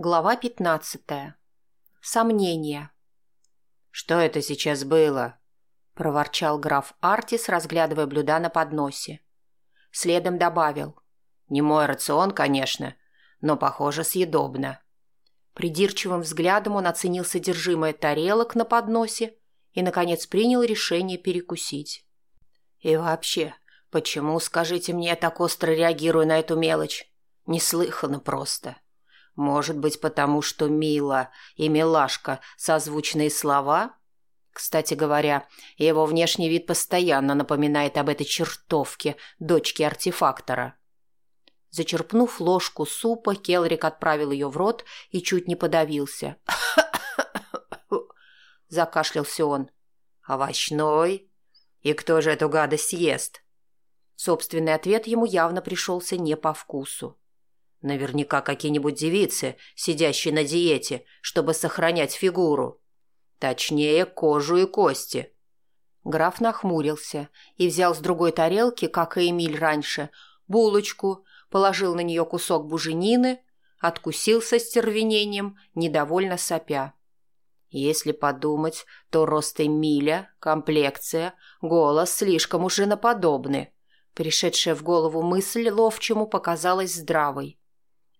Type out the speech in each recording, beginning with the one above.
Глава пятнадцатая. Сомнения. «Что это сейчас было?» – проворчал граф Артис, разглядывая блюда на подносе. Следом добавил. «Не мой рацион, конечно, но, похоже, съедобно». Придирчивым взглядом он оценил содержимое тарелок на подносе и, наконец, принял решение перекусить. «И вообще, почему, скажите мне, я так остро реагирую на эту мелочь? Неслыханно просто». Может быть, потому что «мило» и «милашка» — созвучные слова? Кстати говоря, его внешний вид постоянно напоминает об этой чертовке, дочке артефактора. Зачерпнув ложку супа, Келрик отправил ее в рот и чуть не подавился. Закашлялся он. «Овощной? И кто же эту гадость ест?» Собственный ответ ему явно пришелся не по вкусу. Наверняка какие-нибудь девицы, сидящие на диете, чтобы сохранять фигуру. Точнее, кожу и кости. Граф нахмурился и взял с другой тарелки, как и Эмиль раньше, булочку, положил на нее кусок буженины, откусил со стервенением, недовольно сопя. Если подумать, то рост Эмиля, комплекция, голос слишком уж иноподобны. Пришедшая в голову мысль ловчему показалась здравой.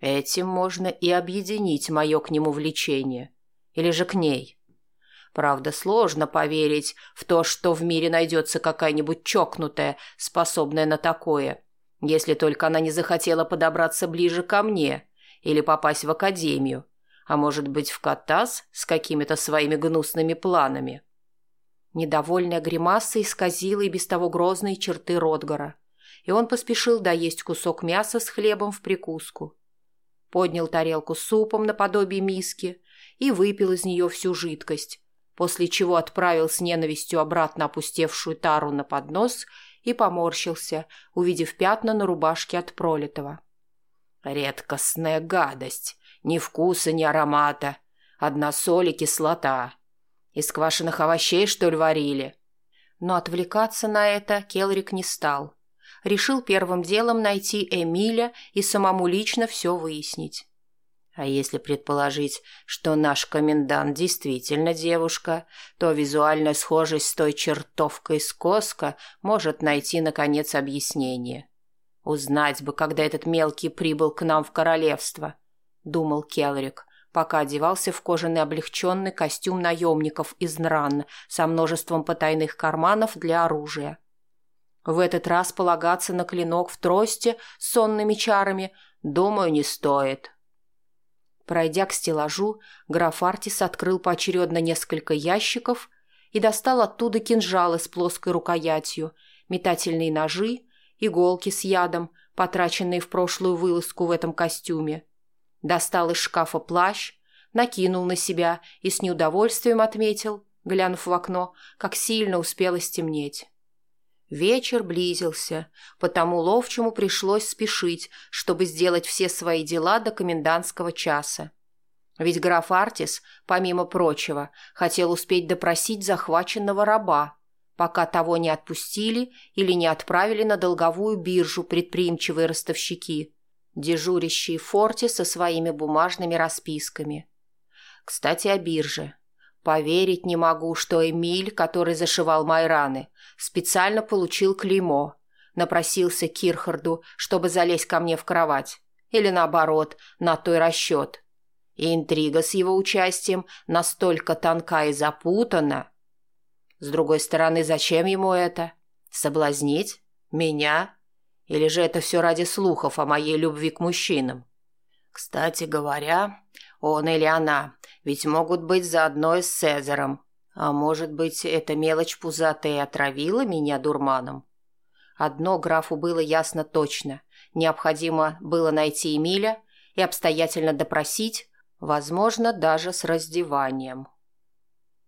Этим можно и объединить мое к нему влечение. Или же к ней. Правда, сложно поверить в то, что в мире найдется какая-нибудь чокнутая, способная на такое, если только она не захотела подобраться ближе ко мне или попасть в академию, а может быть в Катас с какими-то своими гнусными планами. Недовольная гримаса исказила и без того грозные черты Ротгара, и он поспешил доесть кусок мяса с хлебом в прикуску поднял тарелку с супом наподобие миски и выпил из нее всю жидкость, после чего отправил с ненавистью обратно опустевшую тару на поднос и поморщился, увидев пятна на рубашке от пролитого. «Редкостная гадость! Ни вкуса, ни аромата. Одна соль и кислота. Из квашеных овощей, что ли, варили?» Но отвлекаться на это Келрик не стал – решил первым делом найти Эмиля и самому лично все выяснить. А если предположить, что наш комендант действительно девушка, то визуальная схожесть с той чертовкой с Коска может найти, наконец, объяснение. Узнать бы, когда этот мелкий прибыл к нам в королевство, — думал Келрик, пока одевался в кожаный облегченный костюм наемников из Нран со множеством потайных карманов для оружия. — в этот раз полагаться на клинок в трости с сонными чарами, думаю, не стоит. Пройдя к стеллажу, граф Артис открыл поочередно несколько ящиков и достал оттуда кинжалы с плоской рукоятью, метательные ножи, иголки с ядом, потраченные в прошлую вылазку в этом костюме. Достал из шкафа плащ, накинул на себя и с неудовольствием отметил, глянув в окно, как сильно успело стемнеть. Вечер близился, потому ловчему пришлось спешить, чтобы сделать все свои дела до комендантского часа. Ведь граф Артис, помимо прочего, хотел успеть допросить захваченного раба, пока того не отпустили или не отправили на долговую биржу предприимчивые ростовщики, дежурящие в форте со своими бумажными расписками. Кстати, о бирже. Поверить не могу, что Эмиль, который зашивал мои раны, специально получил клеймо, напросился к Кирхарду, чтобы залезть ко мне в кровать. Или наоборот, на той расчет. И интрига с его участием настолько тонка и запутана. С другой стороны, зачем ему это? Соблазнить? Меня? Или же это все ради слухов о моей любви к мужчинам? Кстати говоря, он или она ведь могут быть заодно и с Цезарем. А может быть, эта мелочь пузатая отравила меня дурманом? Одно графу было ясно точно. Необходимо было найти Эмиля и обстоятельно допросить, возможно, даже с раздеванием.